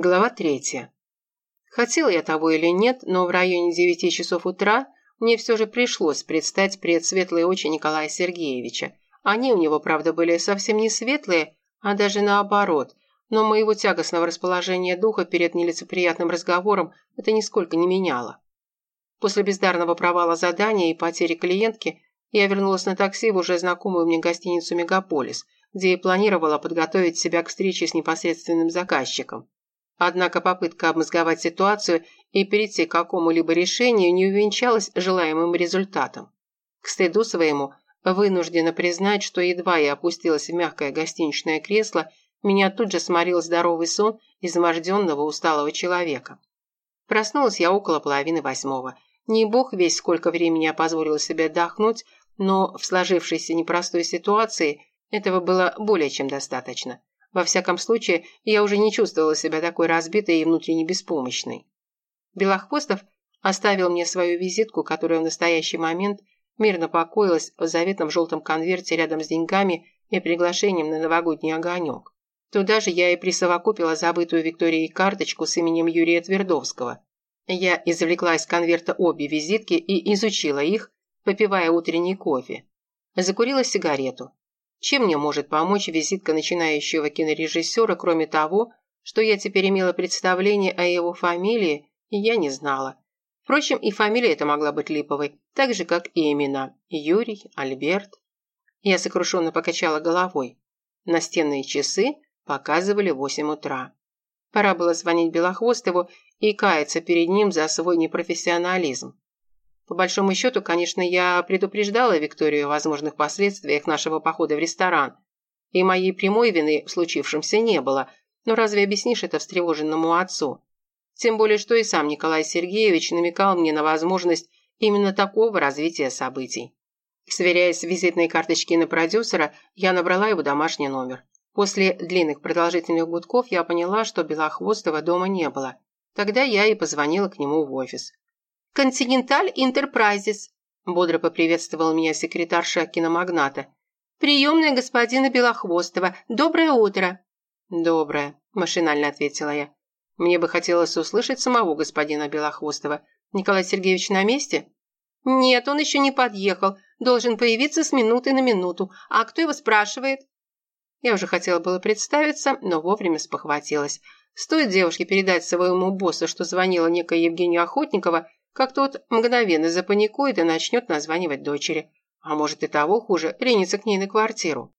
Глава третья. Хотела я того или нет, но в районе девяти часов утра мне все же пришлось предстать пред светлые очи Николая Сергеевича. Они у него, правда, были совсем не светлые, а даже наоборот, но моего тягостного расположения духа перед нелицеприятным разговором это нисколько не меняло. После бездарного провала задания и потери клиентки я вернулась на такси в уже знакомую мне гостиницу «Мегаполис», где и планировала подготовить себя к встрече с непосредственным заказчиком. Однако попытка обмозговать ситуацию и перейти к какому-либо решению не увенчалась желаемым результатом. К стыду своему вынуждена признать, что едва я опустилась в мягкое гостиничное кресло, меня тут же сморил здоровый сон изможденного усталого человека. Проснулась я около половины восьмого. Не бог весь сколько времени я позволила себе отдохнуть, но в сложившейся непростой ситуации этого было более чем достаточно. Во всяком случае, я уже не чувствовала себя такой разбитой и внутренне беспомощной. Белохвостов оставил мне свою визитку, которая в настоящий момент мирно покоилась в заветном желтом конверте рядом с деньгами и приглашением на новогодний огонек. Туда же я и присовокупила забытую Викторией карточку с именем Юрия Твердовского. Я извлекла из конверта обе визитки и изучила их, попивая утренний кофе. Закурила сигарету. Чем мне может помочь визитка начинающего кинорежиссера, кроме того, что я теперь имела представление о его фамилии, я не знала. Впрочем, и фамилия эта могла быть липовой, так же, как и имена. Юрий, Альберт. Я сокрушенно покачала головой. Настенные часы показывали восемь утра. Пора было звонить Белохвостову и каяться перед ним за свой непрофессионализм. По большому счету, конечно, я предупреждала Викторию о возможных последствиях нашего похода в ресторан. И моей прямой вины в случившемся не было. Но разве объяснишь это встревоженному отцу? Тем более, что и сам Николай Сергеевич намекал мне на возможность именно такого развития событий. Сверяясь с визитной карточки на продюсера, я набрала его домашний номер. После длинных продолжительных гудков я поняла, что Белохвостова дома не было. Тогда я и позвонила к нему в офис. «Континенталь Интерпрайзис», – бодро поприветствовал меня секретарша киномагната. «Приемная господина Белохвостова. Доброе утро». «Доброе», – машинально ответила я. «Мне бы хотелось услышать самого господина Белохвостова. Николай Сергеевич на месте?» «Нет, он еще не подъехал. Должен появиться с минуты на минуту. А кто его спрашивает?» Я уже хотела было представиться, но вовремя спохватилась. Стоит девушке передать своему боссу, что звонила некая Евгения Охотникова, как тот мгновенно запаникует и начнет названивать дочери. А может и того хуже, ринется к ней на квартиру.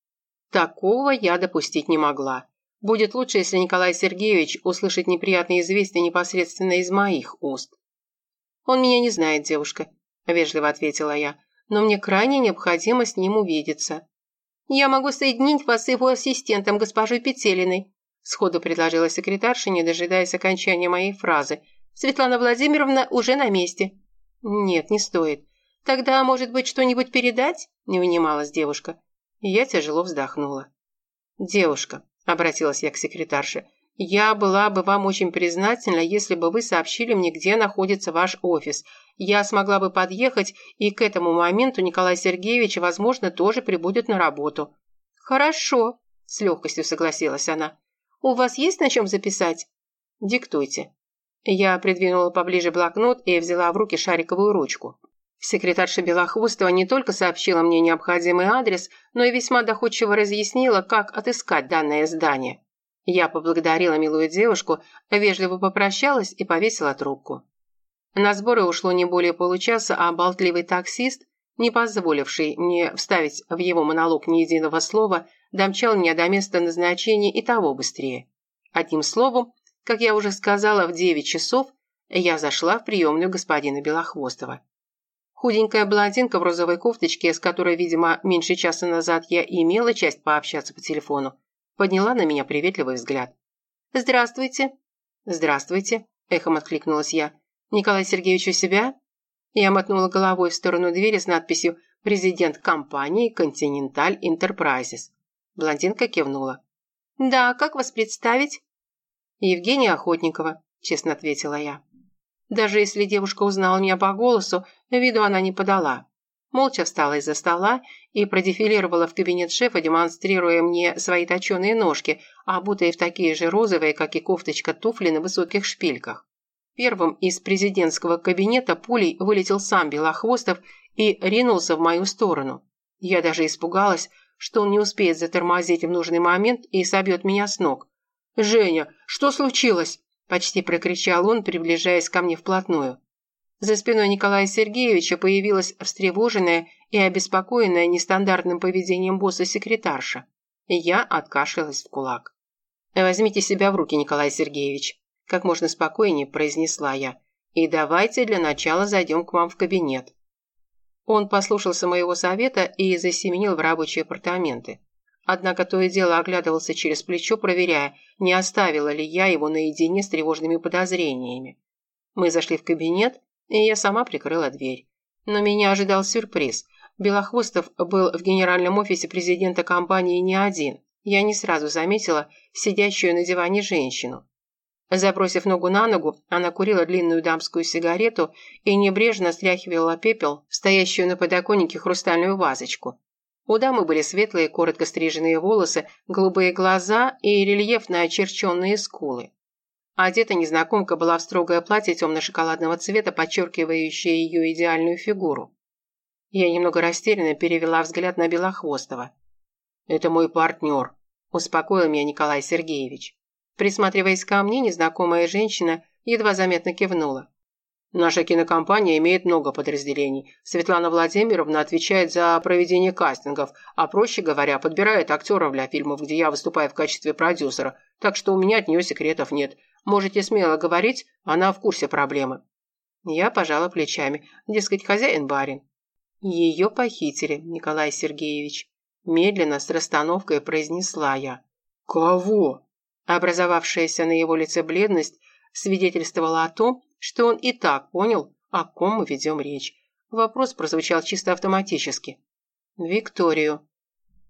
Такого я допустить не могла. Будет лучше, если Николай Сергеевич услышит неприятные известия непосредственно из моих уст. «Он меня не знает, девушка», – вежливо ответила я, «но мне крайне необходимо с ним увидеться». «Я могу соединить вас с его ассистентом, госпожой Петелиной», – сходу предложила секретарша, не дожидаясь окончания моей фразы – Светлана Владимировна уже на месте». «Нет, не стоит. Тогда, может быть, что-нибудь передать?» – не унималась девушка. Я тяжело вздохнула. «Девушка», – обратилась я к секретарше, – «я была бы вам очень признательна, если бы вы сообщили мне, где находится ваш офис. Я смогла бы подъехать, и к этому моменту Николай Сергеевич, возможно, тоже прибудет на работу». «Хорошо», – с легкостью согласилась она. «У вас есть на чем записать?» «Диктуйте». Я придвинула поближе блокнот и взяла в руки шариковую ручку. Секретарша Белохвостова не только сообщила мне необходимый адрес, но и весьма доходчиво разъяснила, как отыскать данное здание. Я поблагодарила милую девушку, вежливо попрощалась и повесила трубку. На сборы ушло не более получаса, а болтливый таксист, не позволивший мне вставить в его монолог ни единого слова, домчал меня до места назначения и того быстрее. Одним словом, как я уже сказала, в девять часов я зашла в приемную господина Белохвостова. Худенькая блондинка в розовой кофточке, с которой, видимо, меньше часа назад я имела часть пообщаться по телефону, подняла на меня приветливый взгляд. «Здравствуйте». «Здравствуйте», – эхом откликнулась я. «Николай Сергеевич у себя?» Я мотнула головой в сторону двери с надписью «Президент компании Continental Enterprises». Блондинка кивнула. «Да, как вас представить?» «Евгения Охотникова», – честно ответила я. Даже если девушка узнала меня по голосу, виду она не подала. молча встала из-за стола и продефилировала в кабинет шефа, демонстрируя мне свои точеные ножки, обутые в такие же розовые, как и кофточка туфли на высоких шпильках. Первым из президентского кабинета пулей вылетел сам Белохвостов и ринулся в мою сторону. Я даже испугалась, что он не успеет затормозить в нужный момент и собьет меня с ног. «Женя, что случилось?» – почти прокричал он, приближаясь ко мне вплотную. За спиной Николая Сергеевича появилась встревоженная и обеспокоенная нестандартным поведением босса секретарша. Я откашлялась в кулак. «Возьмите себя в руки, Николай Сергеевич», – как можно спокойнее произнесла я. «И давайте для начала зайдем к вам в кабинет». Он послушался моего совета и засеменил в рабочие апартаменты. Однако то и дело оглядывался через плечо, проверяя, не оставила ли я его наедине с тревожными подозрениями. Мы зашли в кабинет, и я сама прикрыла дверь. Но меня ожидал сюрприз. Белохвостов был в генеральном офисе президента компании не один. Я не сразу заметила сидящую на диване женщину. Забросив ногу на ногу, она курила длинную дамскую сигарету и небрежно стряхивала пепел в стоящую на подоконнике хрустальную вазочку. У дамы были светлые, коротко стриженные волосы, голубые глаза и рельефно очерченные скулы. Одета незнакомка была в строгое платье темно-шоколадного цвета, подчеркивающее ее идеальную фигуру. Я немного растерянно перевела взгляд на Белохвостова. «Это мой партнер», – успокоил меня Николай Сергеевич. Присматриваясь ко мне, незнакомая женщина едва заметно кивнула. Наша кинокомпания имеет много подразделений. Светлана Владимировна отвечает за проведение кастингов, а проще говоря, подбирает актеров для фильмов, где я выступаю в качестве продюсера. Так что у меня от нее секретов нет. Можете смело говорить, она в курсе проблемы. Я пожала плечами. Дескать, хозяин барин. Ее похитили, Николай Сергеевич. Медленно, с расстановкой произнесла я. Кого? Образовавшаяся на его лице бледность свидетельствовала о том, что он и так понял, о ком мы ведем речь. Вопрос прозвучал чисто автоматически. «Викторию».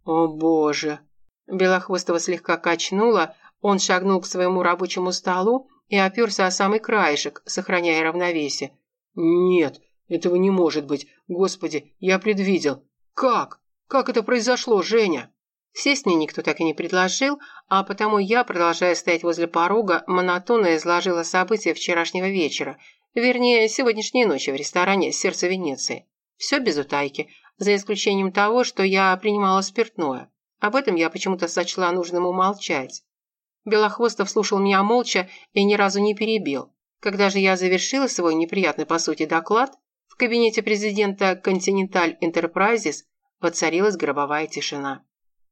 «О боже!» Белохвостова слегка качнула, он шагнул к своему рабочему столу и оперся о самый краешек, сохраняя равновесие. «Нет, этого не может быть. Господи, я предвидел. Как? Как это произошло, Женя?» Сесть мне никто так и не предложил, а потому я, продолжая стоять возле порога, монотонно изложила события вчерашнего вечера, вернее, сегодняшней ночи в ресторане «Сердце Венеции». Все без утайки, за исключением того, что я принимала спиртное. Об этом я почему-то сочла нужным умолчать. Белохвостов слушал меня молча и ни разу не перебил. Когда же я завершила свой неприятный по сути доклад, в кабинете президента Continental Enterprises воцарилась гробовая тишина.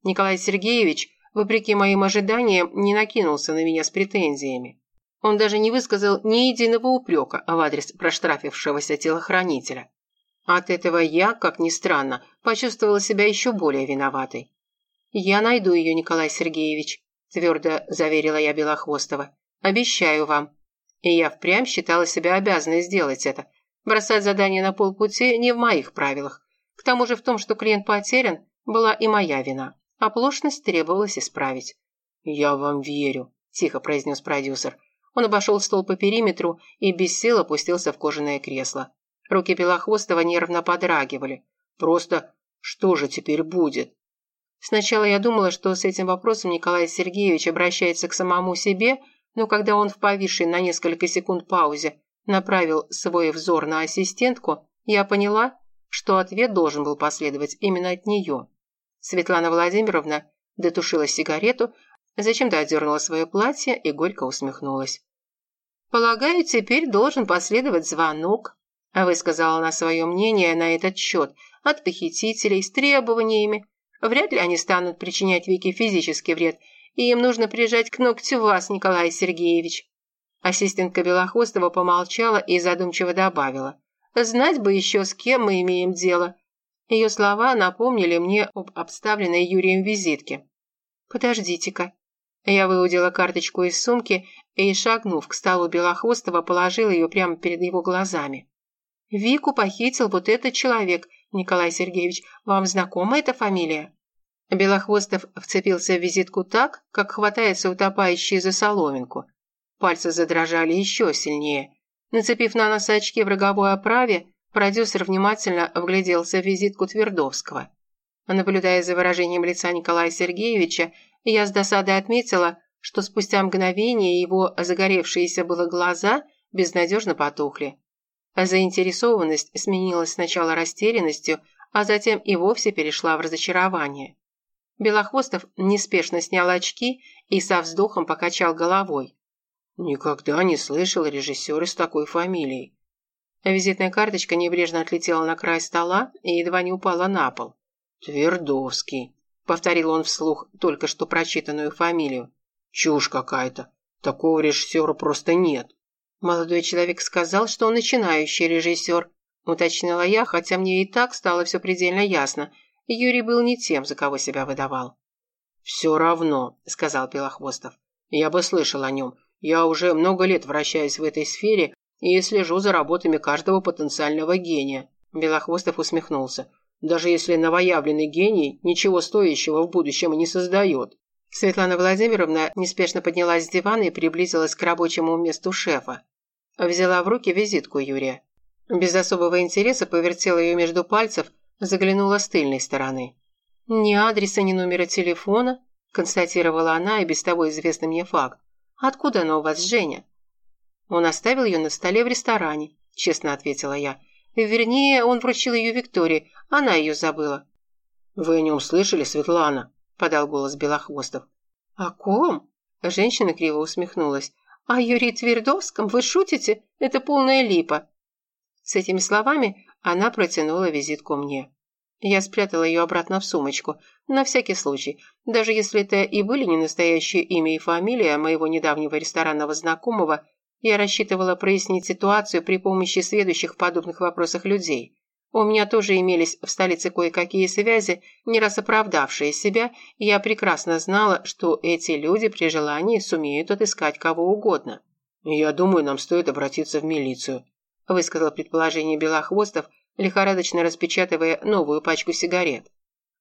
Николай Сергеевич, вопреки моим ожиданиям, не накинулся на меня с претензиями. Он даже не высказал ни единого упрека в адрес проштрафившегося телохранителя. От этого я, как ни странно, почувствовала себя еще более виноватой. «Я найду ее, Николай Сергеевич», – твердо заверила я Белохвостова. «Обещаю вам». И я впрямь считала себя обязанной сделать это. Бросать задание на полпути не в моих правилах. К тому же в том, что клиент потерян, была и моя вина. Оплошность требовалось исправить. «Я вам верю», – тихо произнес продюсер. Он обошел стол по периметру и без сил опустился в кожаное кресло. Руки Белохвостова нервно подрагивали. «Просто что же теперь будет?» Сначала я думала, что с этим вопросом Николай Сергеевич обращается к самому себе, но когда он в повисшей на несколько секунд паузе направил свой взор на ассистентку, я поняла, что ответ должен был последовать именно от нее. Светлана Владимировна дотушила сигарету, зачем-то одернула свое платье и горько усмехнулась. «Полагаю, теперь должен последовать звонок», высказала она свое мнение на этот счет от похитителей с требованиями. Вряд ли они станут причинять Вике физический вред, и им нужно прижать к ногтю вас, Николай Сергеевич. Ассистентка Белохвостова помолчала и задумчиво добавила. «Знать бы еще, с кем мы имеем дело. Ее слова напомнили мне об обставленной Юрием визитке. «Подождите-ка». Я выудила карточку из сумки и, шагнув к столу Белохвостова, положила ее прямо перед его глазами. «Вику похитил вот этот человек, Николай Сергеевич. Вам знакома эта фамилия?» Белохвостов вцепился в визитку так, как хватается утопающий за соломинку. Пальцы задрожали еще сильнее. Нацепив на нос очки в роговой оправе, Продюсер внимательно вгляделся в визитку Твердовского. Наблюдая за выражением лица Николая Сергеевича, я с досадой отметила, что спустя мгновение его загоревшиеся было глаза безнадежно потухли. Заинтересованность сменилась сначала растерянностью, а затем и вовсе перешла в разочарование. Белохвостов неспешно снял очки и со вздохом покачал головой. «Никогда не слышал режиссера с такой фамилией». Визитная карточка небрежно отлетела на край стола и едва не упала на пол. «Твердовский», — повторил он вслух только что прочитанную фамилию. «Чушь какая-то. Такого режиссера просто нет». Молодой человек сказал, что он начинающий режиссер, уточнила я, хотя мне и так стало все предельно ясно. Юрий был не тем, за кого себя выдавал. «Все равно», — сказал Белохвостов. «Я бы слышал о нем. Я уже много лет вращаюсь в этой сфере и слежу за работами каждого потенциального гения». Белохвостов усмехнулся. «Даже если новоявленный гений ничего стоящего в будущем не создает». Светлана Владимировна неспешно поднялась с дивана и приблизилась к рабочему месту шефа. Взяла в руки визитку Юрия. Без особого интереса повертела ее между пальцев, заглянула с тыльной стороны. «Ни адреса, ни номера телефона», констатировала она и без того известный мне факт. «Откуда она у вас, Женя?» Он оставил ее на столе в ресторане, честно ответила я. Вернее, он вручил ее Виктории, она ее забыла. «Вы о нем слышали, Светлана?» – подал голос Белохвостов. «О ком?» – женщина криво усмехнулась. «О Юрии Твердовском? Вы шутите? Это полная липа». С этими словами она протянула визитку мне. Я спрятала ее обратно в сумочку, на всякий случай, даже если это и были не настоящее имя и фамилия моего недавнего ресторанного знакомого, я рассчитывала прояснить ситуацию при помощи следующих в подобных вопросах людей. У меня тоже имелись в столице кое-какие связи, не раз оправдавшие себя, и я прекрасно знала, что эти люди при желании сумеют отыскать кого угодно. «Я думаю, нам стоит обратиться в милицию», – высказал предположение Белохвостов, лихорадочно распечатывая новую пачку сигарет.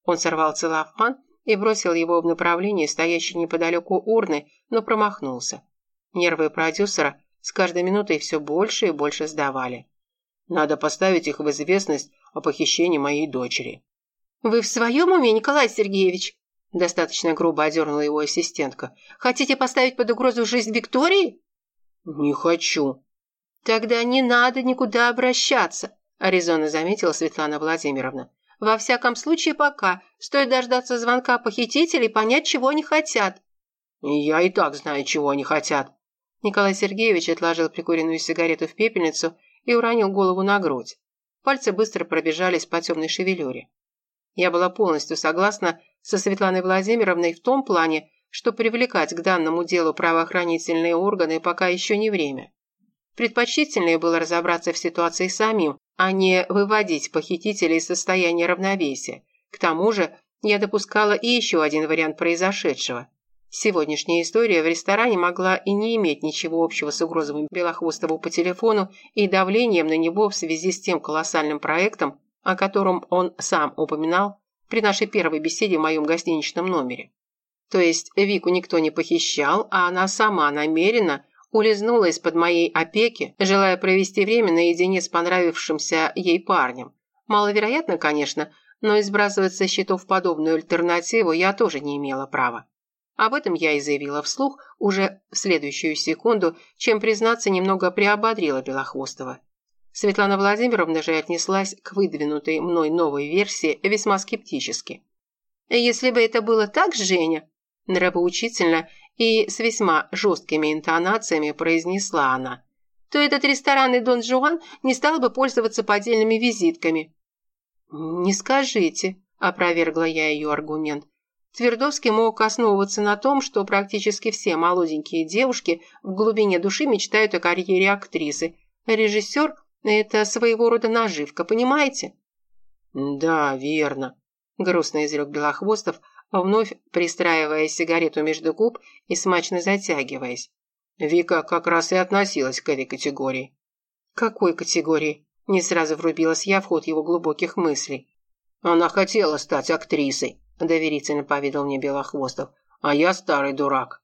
Он сорвал целлофан и бросил его в направлении стоящей неподалеку урны, но промахнулся. Нервы продюсера с каждой минутой все больше и больше сдавали. Надо поставить их в известность о похищении моей дочери». «Вы в своем уме, Николай Сергеевич?» Достаточно грубо одернула его ассистентка. «Хотите поставить под угрозу жизнь Виктории?» «Не хочу». «Тогда не надо никуда обращаться», резонно заметила Светлана Владимировна. «Во всяком случае, пока. Стоит дождаться звонка похитителей и понять, чего они хотят». «Я и так знаю, чего они хотят». Николай Сергеевич отложил прикуренную сигарету в пепельницу и уронил голову на грудь. Пальцы быстро пробежались по темной шевелюре. Я была полностью согласна со Светланой Владимировной в том плане, что привлекать к данному делу правоохранительные органы пока еще не время. Предпочтительнее было разобраться в ситуации самим, а не выводить похитителей из состояния равновесия. К тому же я допускала и еще один вариант произошедшего. Сегодняшняя история в ресторане могла и не иметь ничего общего с угрозами Белохвостову по телефону и давлением на него в связи с тем колоссальным проектом, о котором он сам упоминал при нашей первой беседе в моем гостиничном номере. То есть Вику никто не похищал, а она сама намеренно улизнула из-под моей опеки, желая провести время наедине с понравившимся ей парнем. Маловероятно, конечно, но избрасывать со счетов подобную альтернативу я тоже не имела права. Об этом я и заявила вслух уже в следующую секунду, чем, признаться, немного приободрила Белохвостова. Светлана Владимировна же отнеслась к выдвинутой мной новой версии весьма скептически. «Если бы это было так, Женя», нравоучительно и с весьма жесткими интонациями произнесла она, то этот ресторанный Дон Жуан не стал бы пользоваться поддельными визитками. «Не скажите», – опровергла я ее аргумент. Твердовский мог основываться на том, что практически все молоденькие девушки в глубине души мечтают о карьере актрисы. Режиссер – это своего рода наживка, понимаете? «Да, верно», – грустно изрек Белохвостов, вновь пристраивая сигарету между губ и смачно затягиваясь. Вика как раз и относилась к этой категории. «Какой категории?» – не сразу врубилась я в ход его глубоких мыслей. «Она хотела стать актрисой», доверительно поведал мне Белохвостов. «А я старый дурак».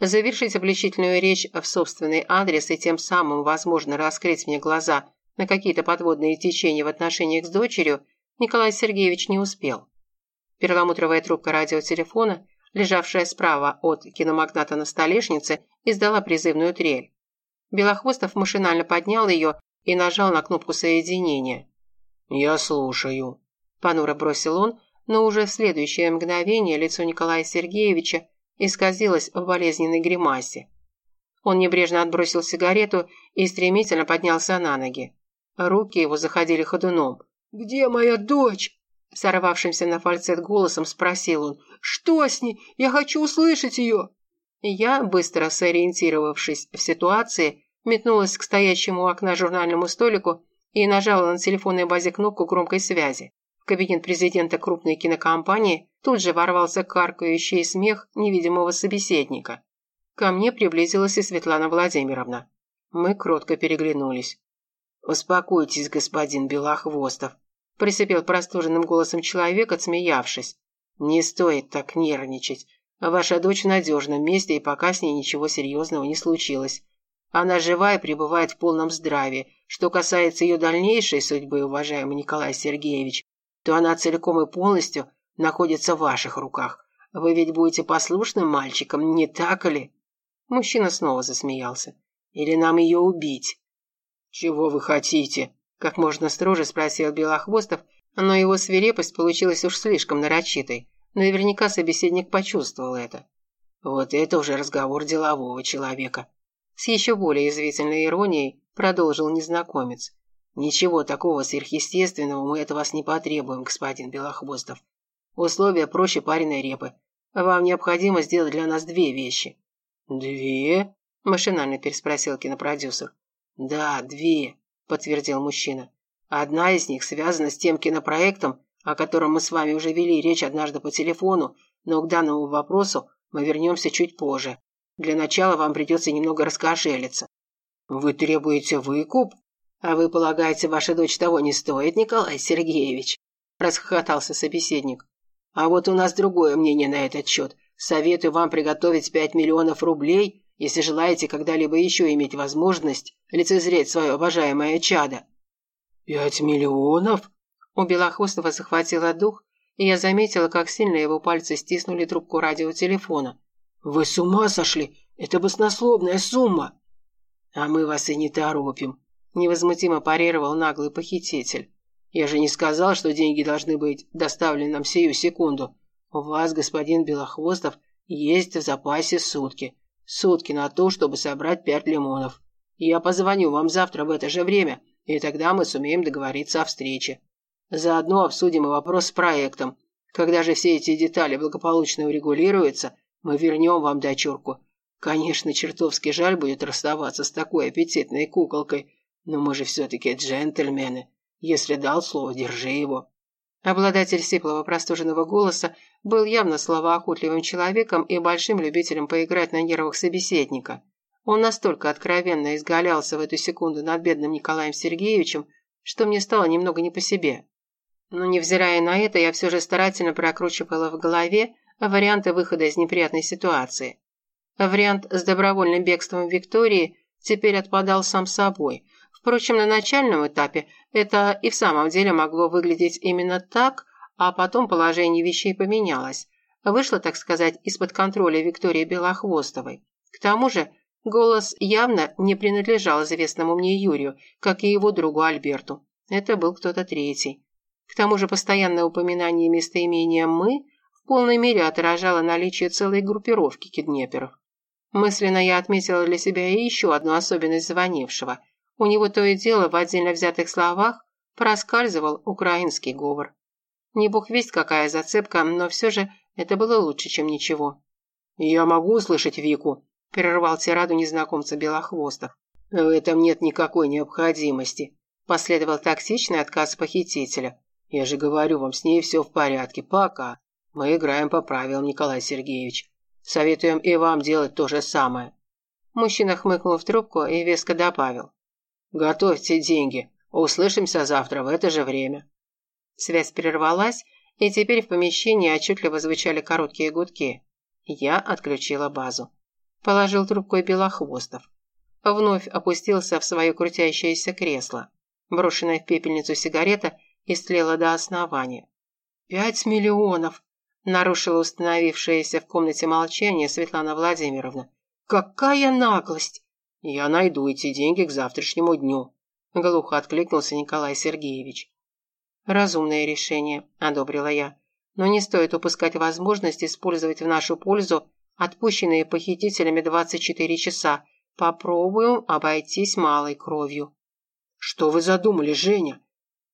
Завершить обличительную речь в собственный адрес и тем самым, возможно, раскрыть мне глаза на какие-то подводные течения в отношениях с дочерью, Николай Сергеевич не успел. Перламутровая трубка радиотелефона, лежавшая справа от киномагната на столешнице, издала призывную трель. Белохвостов машинально поднял ее и нажал на кнопку соединения. «Я слушаю», – понуро бросил он, но уже в следующее мгновение лицо Николая Сергеевича исказилось в болезненной гримасе. Он небрежно отбросил сигарету и стремительно поднялся на ноги. Руки его заходили ходуном. «Где моя дочь?» Сорвавшимся на фальцет голосом спросил он. «Что с ней? Я хочу услышать ее!» Я, быстро сориентировавшись в ситуации, метнулась к стоящему у окна журнальному столику и нажала на телефонной базе кнопку громкой связи. Кабинет президента крупной кинокомпании тут же ворвался каркающий смех невидимого собеседника. Ко мне приблизилась и Светлана Владимировна. Мы кротко переглянулись. «Успокойтесь, господин Белохвостов», – присыпел простуженным голосом человек, отсмеявшись. «Не стоит так нервничать. Ваша дочь в надежном месте, и пока с ней ничего серьезного не случилось. Она жива и пребывает в полном здравии. Что касается ее дальнейшей судьбы, уважаемый Николай Сергеевич, то она целиком и полностью находится в ваших руках. Вы ведь будете послушным мальчиком, не так ли?» Мужчина снова засмеялся. «Или нам ее убить?» «Чего вы хотите?» Как можно строже спросил Белохвостов, но его свирепость получилась уж слишком нарочитой. Наверняка собеседник почувствовал это. «Вот это уже разговор делового человека», с еще более извительной иронией продолжил незнакомец. «Ничего такого сверхъестественного мы от вас не потребуем, господин Белохвостов. Условия проще пареной репы. Вам необходимо сделать для нас две вещи». «Две?» – машинально переспросил кинопродюсер. «Да, две», – подтвердил мужчина. «Одна из них связана с тем кинопроектом, о котором мы с вами уже вели речь однажды по телефону, но к данному вопросу мы вернемся чуть позже. Для начала вам придется немного раскошелиться». «Вы требуете выкуп?» «А вы полагаете, ваша дочь того не стоит, Николай Сергеевич?» – расхохотался собеседник. «А вот у нас другое мнение на этот счет. Советую вам приготовить пять миллионов рублей, если желаете когда-либо еще иметь возможность лицезреть свое обожаемое чадо». «Пять миллионов?» У Белохвостова захватило дух, и я заметила, как сильно его пальцы стиснули трубку радиотелефона. «Вы с ума сошли? Это баснословная сумма!» «А мы вас и не торопим», – невозмутимо парировал наглый похититель. «Я же не сказал, что деньги должны быть доставлены нам сию секунду. У вас, господин Белохвостов, есть в запасе сутки. Сутки на то, чтобы собрать пять лимонов. Я позвоню вам завтра в это же время, и тогда мы сумеем договориться о встрече. Заодно обсудим и вопрос с проектом. Когда же все эти детали благополучно урегулируются, мы вернем вам дочурку. Конечно, чертовски жаль будет расставаться с такой аппетитной куколкой, но мы же все-таки джентльмены. Если дал слово, держи его». Обладатель сиплого простуженного голоса был явно словоохотливым человеком и большим любителем поиграть на нервах собеседника. Он настолько откровенно изгалялся в эту секунду над бедным Николаем Сергеевичем, что мне стало немного не по себе. Но невзирая на это, я все же старательно прокручивала в голове варианты выхода из неприятной ситуации. Вариант с добровольным бегством Виктории теперь отпадал сам собой. Впрочем, на начальном этапе это и в самом деле могло выглядеть именно так, а потом положение вещей поменялось. Вышло, так сказать, из-под контроля Виктории Белохвостовой. К тому же, голос явно не принадлежал известному мне Юрию, как и его другу Альберту. Это был кто-то третий. К тому же постоянное упоминание местоимения «мы» в полной мере отражало наличие целой группировки киднеперов. Мысленно я отметила для себя и еще одну особенность звонившего. У него то и дело в отдельно взятых словах проскальзывал украинский говор. Не бог весть какая зацепка, но все же это было лучше, чем ничего. «Я могу услышать Вику?» – прервал тираду незнакомца Белохвостов. «В этом нет никакой необходимости», – последовал токсичный отказ похитителя. Я же говорю вам, с ней все в порядке. Пока. Мы играем по правилам, Николай Сергеевич. Советуем и вам делать то же самое». Мужчина хмыкнул в трубку и веско добавил. «Готовьте деньги. Услышимся завтра в это же время». Связь прервалась, и теперь в помещении отчетливо звучали короткие гудки. Я отключила базу. Положил трубку и белохвостов. Вновь опустился в свое крутящееся кресло. Брошенная в пепельницу сигарета истлела до основания. «Пять миллионов!» – нарушила установившееся в комнате молчание Светлана Владимировна. «Какая наглость!» «Я найду эти деньги к завтрашнему дню», – глухо откликнулся Николай Сергеевич. «Разумное решение», – одобрила я. «Но не стоит упускать возможность использовать в нашу пользу отпущенные похитителями 24 часа. Попробуем обойтись малой кровью». «Что вы задумали, Женя?»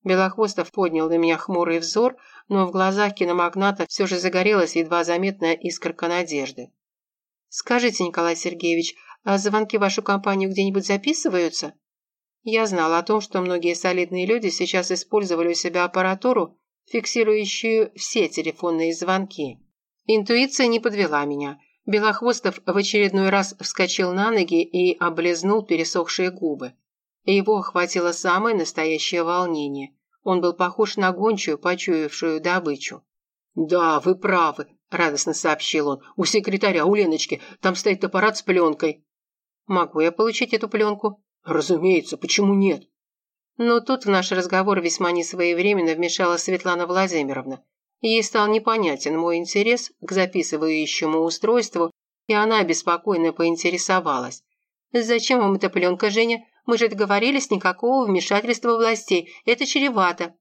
Белохвостов поднял на меня хмурый взор, но в глазах киномагната все же загорелась едва заметная искорка надежды. «Скажите, Николай Сергеевич, а звонки в вашу компанию где-нибудь записываются?» Я знала о том, что многие солидные люди сейчас использовали у себя аппаратуру, фиксирующую все телефонные звонки. Интуиция не подвела меня. Белохвостов в очередной раз вскочил на ноги и облизнул пересохшие губы. Его охватило самое настоящее волнение. Он был похож на гончую, почуявшую добычу. «Да, вы правы», – радостно сообщил он. «У секретаря, у Леночки, там стоит аппарат с пленкой». «Могу я получить эту пленку?» «Разумеется, почему нет?» Но тут в наш разговор весьма несвоевременно вмешалась Светлана Владимировна. Ей стал непонятен мой интерес к записывающему устройству, и она беспокойно поинтересовалась. «Зачем вам эта пленка, Женя? Мы же договорились никакого вмешательства властей. Это чревато».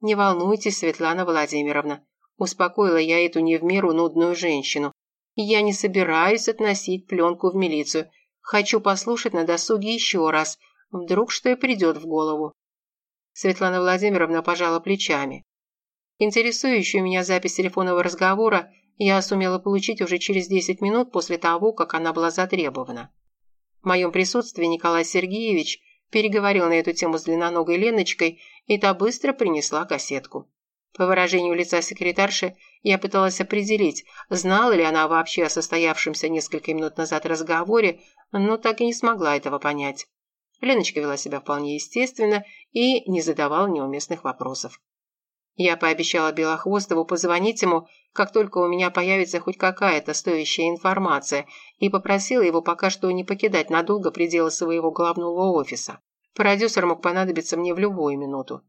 «Не волнуйтесь, Светлана Владимировна», – успокоила я эту не в меру нудную женщину. «Я не собираюсь относить пленку в милицию. Хочу послушать на досуге еще раз. Вдруг что и придет в голову». Светлана Владимировна пожала плечами. Интересующую меня запись телефонного разговора я сумела получить уже через 10 минут после того, как она была затребована. В моем присутствии Николай Сергеевич переговорил на эту тему с длинноногой Леночкой, и та быстро принесла кассетку. По выражению лица секретарши я пыталась определить, знала ли она вообще о состоявшемся несколько минут назад разговоре, но так и не смогла этого понять. Леночка вела себя вполне естественно и не задавала неуместных вопросов. Я пообещала Белохвостову позвонить ему, как только у меня появится хоть какая-то стоящая информация, и попросила его пока что не покидать надолго пределы своего главного офиса. Продюсер мог понадобиться мне в любую минуту.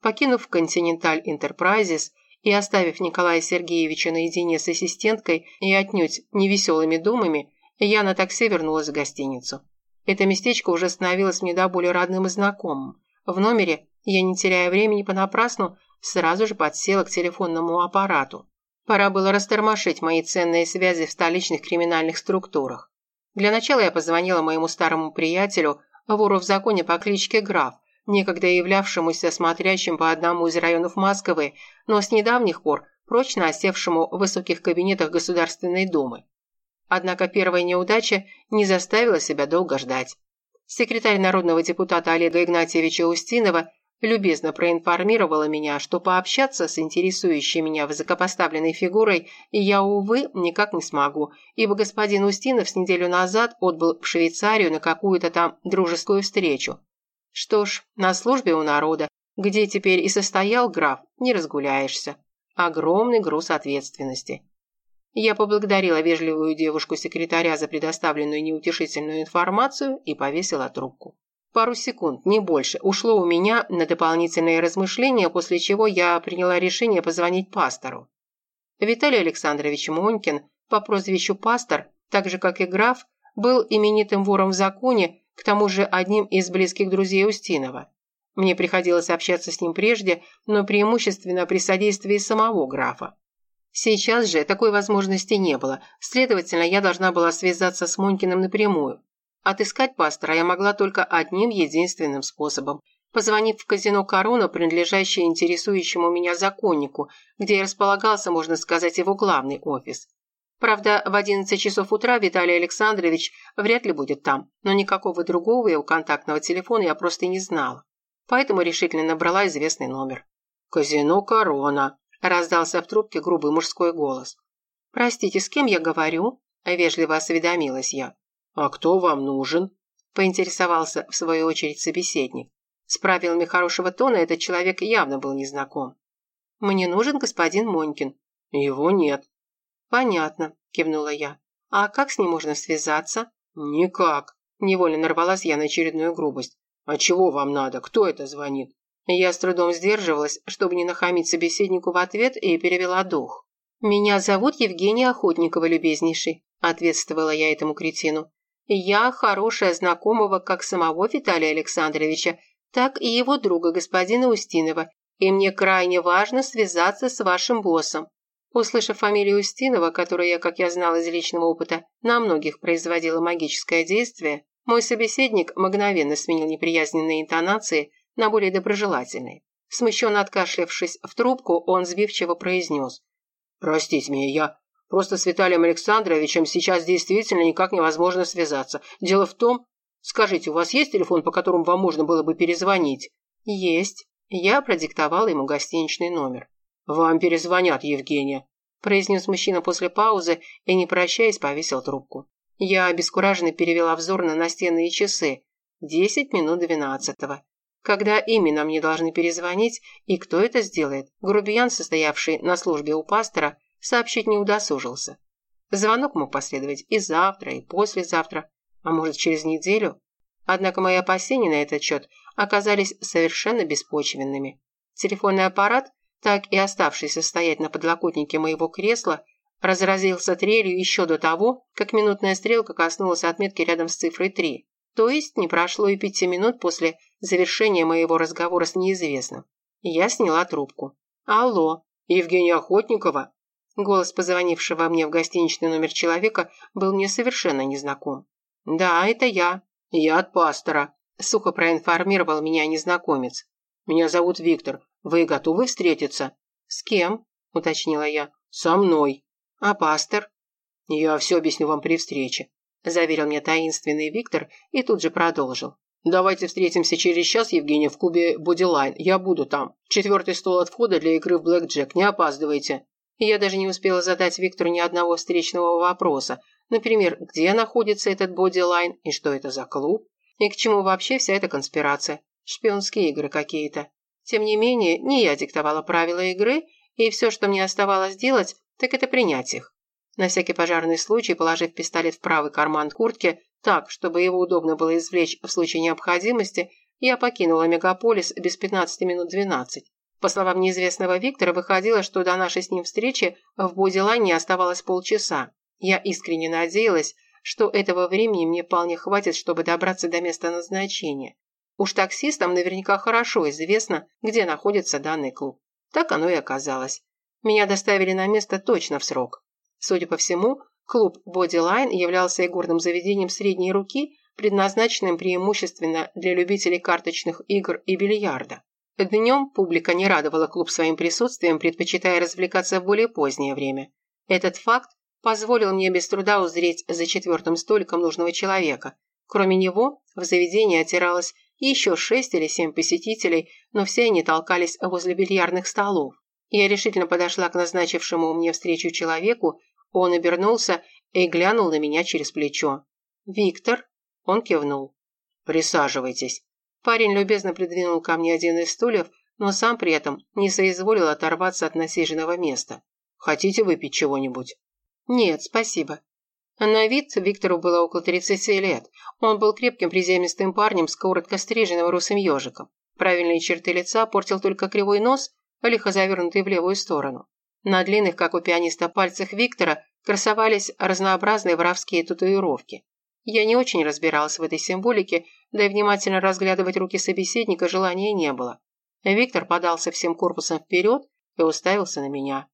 Покинув Continental Enterprises и оставив Николая Сергеевича наедине с ассистенткой и отнюдь невеселыми думами, я на такси вернулась в гостиницу. Это местечко уже становилось мне до более родным и знакомым. В номере я, не теряя времени понапрасну, сразу же подсела к телефонному аппарату. Пора было растормошить мои ценные связи в столичных криминальных структурах. Для начала я позвонила моему старому приятелю, вору в законе по кличке Граф, некогда являвшемуся смотрящим по одному из районов Москвы, но с недавних пор прочно осевшему в высоких кабинетах Государственной Думы. Однако первая неудача не заставила себя долго ждать. Секретарь народного депутата Олега Игнатьевича Устинова любезно проинформировала меня, что пообщаться с интересующей меня высокопоставленной фигурой я, увы, никак не смогу, ибо господин Устинов с неделю назад отбыл в Швейцарию на какую-то там дружескую встречу. Что ж, на службе у народа, где теперь и состоял граф, не разгуляешься. Огромный груз ответственности. Я поблагодарила вежливую девушку-секретаря за предоставленную неутешительную информацию и повесила трубку. Пару секунд, не больше, ушло у меня на дополнительные размышления, после чего я приняла решение позвонить пастору. Виталий Александрович Монькин по прозвищу Пастор, так же как и граф, был именитым вором в законе, к тому же одним из близких друзей Устинова. Мне приходилось общаться с ним прежде, но преимущественно при содействии самого графа. Сейчас же такой возможности не было, следовательно, я должна была связаться с Монькиным напрямую. Отыскать пастора я могла только одним единственным способом. Позвонив в казино «Корона», принадлежащее интересующему меня законнику, где и располагался, можно сказать, его главный офис. Правда, в 11 часов утра Виталий Александрович вряд ли будет там, но никакого другого его контактного телефона я просто не знала. Поэтому решительно набрала известный номер. «Казино «Корона», – раздался в трубке грубый мужской голос. «Простите, с кем я говорю?» – вежливо осведомилась я. «А кто вам нужен?» – поинтересовался в свою очередь собеседник. С правилами хорошего тона этот человек явно был незнаком. «Мне нужен господин Монькин». «Его нет». «Понятно», – кивнула я. «А как с ним можно связаться?» «Никак», – невольно нарвалась я на очередную грубость. «А чего вам надо? Кто это звонит?» Я с трудом сдерживалась, чтобы не нахамить собеседнику в ответ, и перевела дух. «Меня зовут Евгения Охотникова, любезнейший», – ответствовала я этому кретину. «Я хорошая знакомого как самого Виталия Александровича, так и его друга, господина Устинова, и мне крайне важно связаться с вашим боссом». Услышав фамилию Устинова, которая я, как я знала из личного опыта, на многих производила магическое действие, мой собеседник мгновенно сменил неприязненные интонации на более доброжелательные. Смущенно откашлявшись в трубку, он сбивчиво произнес. «Простите меня, я просто с Виталием Александровичем сейчас действительно никак невозможно связаться. Дело в том... Скажите, у вас есть телефон, по которому вам можно было бы перезвонить?» «Есть». Я продиктовала ему гостиничный номер. «Вам перезвонят, Евгения», – произнес мужчина после паузы и, не прощаясь, повесил трубку. Я обескураженно перевела взор на настенные часы. Десять минут двенадцатого. Когда именно мне должны перезвонить и кто это сделает, грубиян, состоявший на службе у пастора, сообщить не удосужился. Звонок мог последовать и завтра, и послезавтра, а может через неделю. Однако мои опасения на этот счет оказались совершенно беспочвенными. Телефонный аппарат, так и оставшийся стоять на подлокотнике моего кресла, разразился трелью еще до того, как минутная стрелка коснулась отметки рядом с цифрой 3. То есть не прошло и пяти минут после завершения моего разговора с неизвестным. Я сняла трубку. «Алло, Евгения Охотникова?» Голос позвонившего мне в гостиничный номер человека был мне совершенно незнаком. «Да, это я». «Я от пастора», – сухо проинформировал меня незнакомец. «Меня зовут Виктор. Вы готовы встретиться?» «С кем?» – уточнила я. «Со мной». «А пастор?» «Я все объясню вам при встрече», – заверил мне таинственный Виктор и тут же продолжил. «Давайте встретимся через час, Евгения, в клубе «Бодилайн». Я буду там. Четвертый стол от входа для игры в блэк Джек. Не опаздывайте». Я даже не успела задать Виктору ни одного встречного вопроса. Например, где находится этот бодилайн и что это за клуб? И к чему вообще вся эта конспирация? Шпионские игры какие-то. Тем не менее, не я диктовала правила игры, и все, что мне оставалось делать, так это принять их. На всякий пожарный случай, положив пистолет в правый карман куртки, так, чтобы его удобно было извлечь в случае необходимости, я покинула мегаполис без 15 минут 12. По словам неизвестного Виктора, выходило, что до нашей с ним встречи в Бодилайне оставалось полчаса. Я искренне надеялась, что этого времени мне вполне хватит, чтобы добраться до места назначения. Уж таксистам наверняка хорошо известно, где находится данный клуб. Так оно и оказалось. Меня доставили на место точно в срок. Судя по всему, клуб Bodyline являлся игорным заведением средней руки, предназначенным преимущественно для любителей карточных игр и бильярда. Днем публика не радовала клуб своим присутствием, предпочитая развлекаться в более позднее время. Этот факт позволил мне без труда узреть за четвертым столиком нужного человека. Кроме него, в заведении отиралось еще шесть или семь посетителей, но все они толкались возле бильярдных столов. Я решительно подошла к назначившему мне встречу человеку, он обернулся и глянул на меня через плечо. «Виктор?» Он кивнул. «Присаживайтесь». Парень любезно придвинул ко мне один из стульев, но сам при этом не соизволил оторваться от насиженного места. «Хотите выпить чего-нибудь?» «Нет, спасибо». На вид Виктору было около 30 лет. Он был крепким приземистым парнем с коротко стриженным русым ежиком. Правильные черты лица портил только кривой нос лихо завернутый в левую сторону. На длинных, как у пианиста, пальцах Виктора красовались разнообразные воровские татуировки. Я не очень разбиралась в этой символике, да и внимательно разглядывать руки собеседника желания не было. Виктор подался всем корпусом вперед и уставился на меня.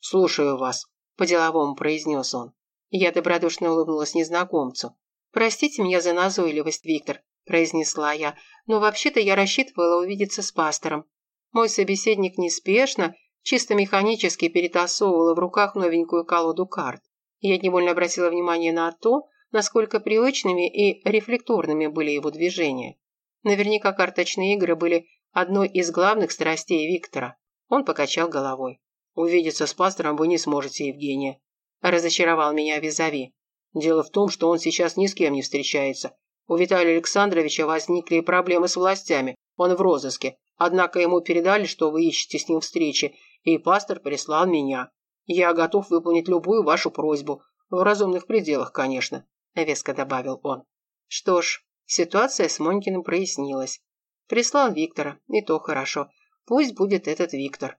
«Слушаю вас», – по-деловому произнес он. Я добродушно улыбнулась незнакомцу. «Простите меня за назойливость, Виктор», – произнесла я, «но вообще-то я рассчитывала увидеться с пастором. Мой собеседник неспешно, чисто механически перетасовывал в руках новенькую колоду карт. Я невольно обратила внимание на то, насколько привычными и рефлекторными были его движения. Наверняка карточные игры были одной из главных страстей Виктора. Он покачал головой. «Увидеться с пастором вы не сможете, Евгения», – разочаровал меня Визави. «Дело в том, что он сейчас ни с кем не встречается. У Виталия Александровича возникли проблемы с властями. Он в розыске. Однако ему передали, что вы ищете с ним встречи, и пастор прислал меня. Я готов выполнить любую вашу просьбу. В разумных пределах, конечно», – веско добавил он. «Что ж, Ситуация с Монькиным прояснилась. Прислал Виктора, и то хорошо. Пусть будет этот Виктор.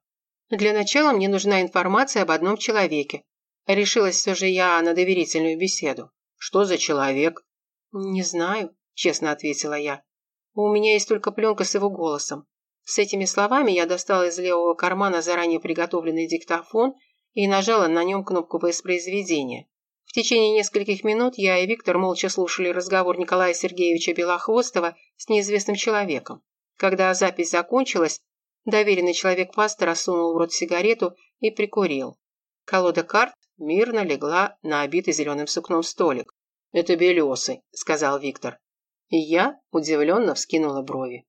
Для начала мне нужна информация об одном человеке. Решилась все же я на доверительную беседу. Что за человек? Не знаю, честно ответила я. У меня есть только пленка с его голосом. С этими словами я достала из левого кармана заранее приготовленный диктофон и нажала на нем кнопку воспроизведения. В течение нескольких минут я и Виктор молча слушали разговор Николая Сергеевича Белохвостова с неизвестным человеком. Когда запись закончилась, доверенный человек пастора сунул в рот сигарету и прикурил. Колода карт мирно легла на обитый зеленым сукном столик. «Это белесый», — сказал Виктор. И я удивленно вскинула брови.